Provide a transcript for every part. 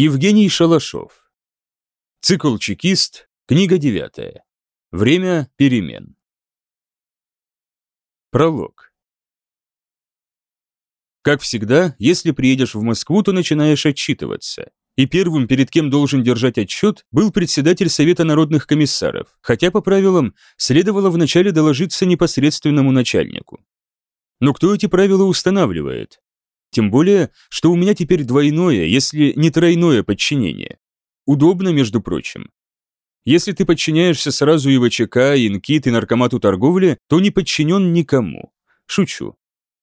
Евгений Шалашов. Цикл «Чекист», книга девятая. Время перемен. Пролог. Как всегда, если приедешь в Москву, то начинаешь отчитываться. И первым, перед кем должен держать отчет, был председатель Совета народных комиссаров, хотя по правилам следовало вначале доложиться непосредственному начальнику. Но кто эти правила устанавливает? Тем более, что у меня теперь двойное, если не тройное подчинение. Удобно, между прочим. Если ты подчиняешься сразу и ВЧК, и НКИТ, и наркомату торговли, то не подчинен никому. Шучу.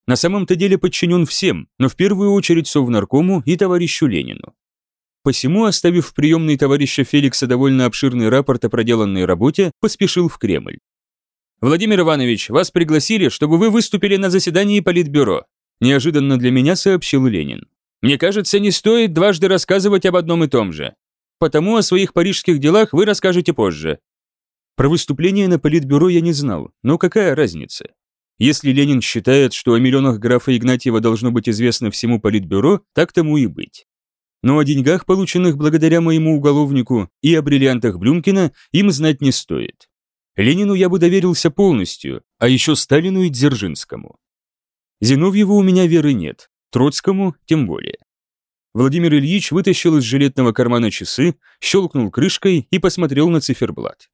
На самом-то деле подчинен всем, но в первую очередь Совнаркому и товарищу Ленину. Посему, оставив в приемной товарища Феликса довольно обширный рапорт о проделанной работе, поспешил в Кремль. «Владимир Иванович, вас пригласили, чтобы вы выступили на заседании Политбюро неожиданно для меня сообщил Ленин. Мне кажется, не стоит дважды рассказывать об одном и том же. Потому о своих парижских делах вы расскажете позже. Про выступление на политбюро я не знал, но какая разница? Если Ленин считает, что о миллионах графа Игнатьева должно быть известно всему политбюро, так тому и быть. Но о деньгах, полученных благодаря моему уголовнику, и о бриллиантах Блюмкина им знать не стоит. Ленину я бы доверился полностью, а еще Сталину и Дзержинскому. Зиновьеву у меня веры нет, Троцкому тем более. Владимир Ильич вытащил из жилетного кармана часы, щелкнул крышкой и посмотрел на циферблат.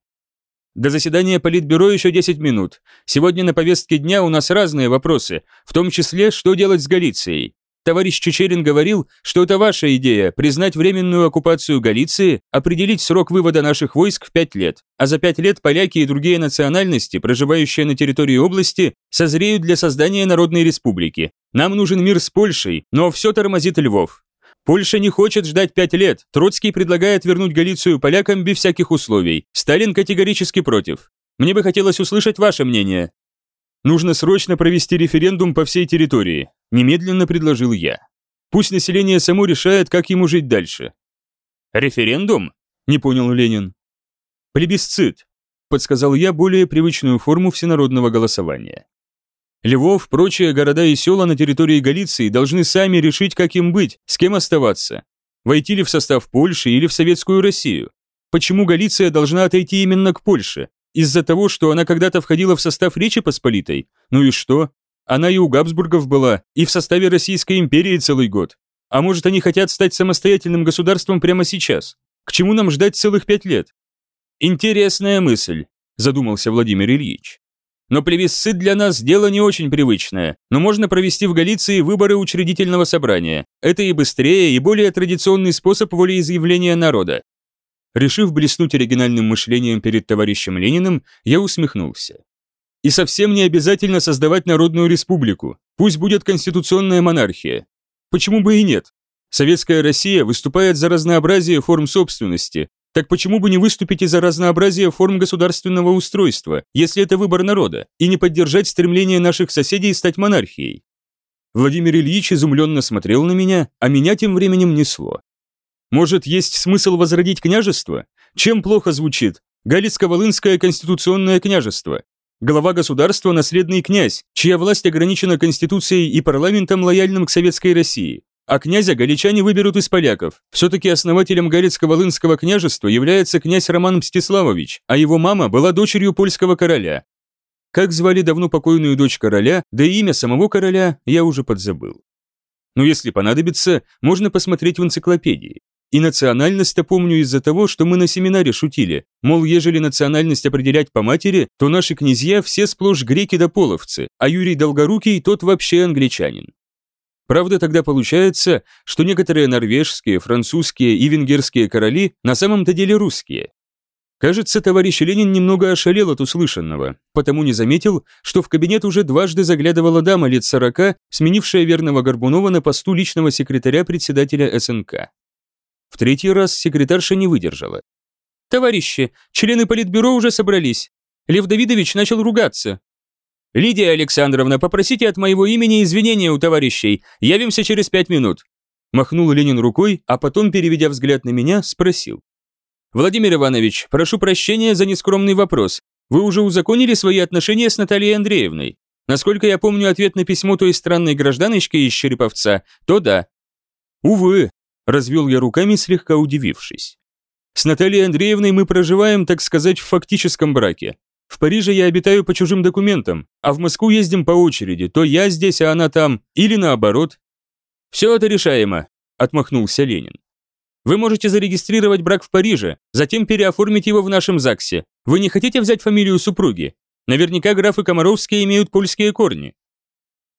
До заседания Политбюро еще 10 минут. Сегодня на повестке дня у нас разные вопросы, в том числе, что делать с Галицией. Товарищ Чечерин говорил, что это ваша идея – признать временную оккупацию Галиции, определить срок вывода наших войск в пять лет, а за пять лет поляки и другие национальности, проживающие на территории области, созреют для создания Народной Республики. Нам нужен мир с Польшей, но все тормозит Львов. Польша не хочет ждать пять лет. Троцкий предлагает вернуть Галицию полякам без всяких условий. Сталин категорически против. Мне бы хотелось услышать ваше мнение. Нужно срочно провести референдум по всей территории, немедленно предложил я. Пусть население само решает, как ему жить дальше. Референдум? Не понял Ленин. Плебисцит, подсказал я более привычную форму всенародного голосования. Львов, прочие города и села на территории Галиции должны сами решить, как им быть, с кем оставаться. Войти ли в состав Польши или в Советскую Россию? Почему Галиция должна отойти именно к Польше? Из-за того, что она когда-то входила в состав Речи Посполитой? Ну и что? Она и у Габсбургов была, и в составе Российской империи целый год. А может, они хотят стать самостоятельным государством прямо сейчас? К чему нам ждать целых пять лет? Интересная мысль, задумался Владимир Ильич. Но плебисцит для нас дело не очень привычное, но можно провести в Галиции выборы учредительного собрания. Это и быстрее, и более традиционный способ волеизъявления народа. Решив блеснуть оригинальным мышлением перед товарищем Лениным, я усмехнулся. И совсем не обязательно создавать народную республику. Пусть будет конституционная монархия. Почему бы и нет? Советская Россия выступает за разнообразие форм собственности. Так почему бы не выступить и за разнообразие форм государственного устройства, если это выбор народа, и не поддержать стремление наших соседей стать монархией? Владимир Ильич изумленно смотрел на меня, а меня тем временем несло. Может, есть смысл возродить княжество? Чем плохо звучит? Галицко-Волынское конституционное княжество. Глава государства – наследный князь, чья власть ограничена конституцией и парламентом, лояльным к советской России. А князя галичане выберут из поляков. Все-таки основателем Галицко-Волынского княжества является князь Роман Мстиславович, а его мама была дочерью польского короля. Как звали давно покойную дочь короля, да и имя самого короля я уже подзабыл. Но если понадобится, можно посмотреть в энциклопедии. И национальность-то помню из-за того, что мы на семинаре шутили, мол, ежели национальность определять по матери, то наши князья все сплошь греки да половцы, а Юрий Долгорукий тот вообще англичанин. Правда, тогда получается, что некоторые норвежские, французские и венгерские короли на самом-то деле русские. Кажется, товарищ Ленин немного ошалел от услышанного, потому не заметил, что в кабинет уже дважды заглядывала дама лет сорока, сменившая верного Горбунова на посту личного секретаря председателя СНК. В третий раз секретарша не выдержала. «Товарищи, члены политбюро уже собрались. Лев Давидович начал ругаться. «Лидия Александровна, попросите от моего имени извинения у товарищей. Явимся через пять минут». Махнул Ленин рукой, а потом, переведя взгляд на меня, спросил. «Владимир Иванович, прошу прощения за нескромный вопрос. Вы уже узаконили свои отношения с Натальей Андреевной? Насколько я помню ответ на письмо той странной гражданочки из Череповца, то да». «Увы, Развел я руками, слегка удивившись. С Натальей Андреевной мы проживаем, так сказать, в фактическом браке. В Париже я обитаю по чужим документам, а в Москву ездим по очереди, то я здесь, а она там, или наоборот. Все это решаемо, отмахнулся Ленин. Вы можете зарегистрировать брак в Париже, затем переоформить его в нашем ЗАГСе. Вы не хотите взять фамилию супруги? Наверняка графы Комаровские имеют польские корни.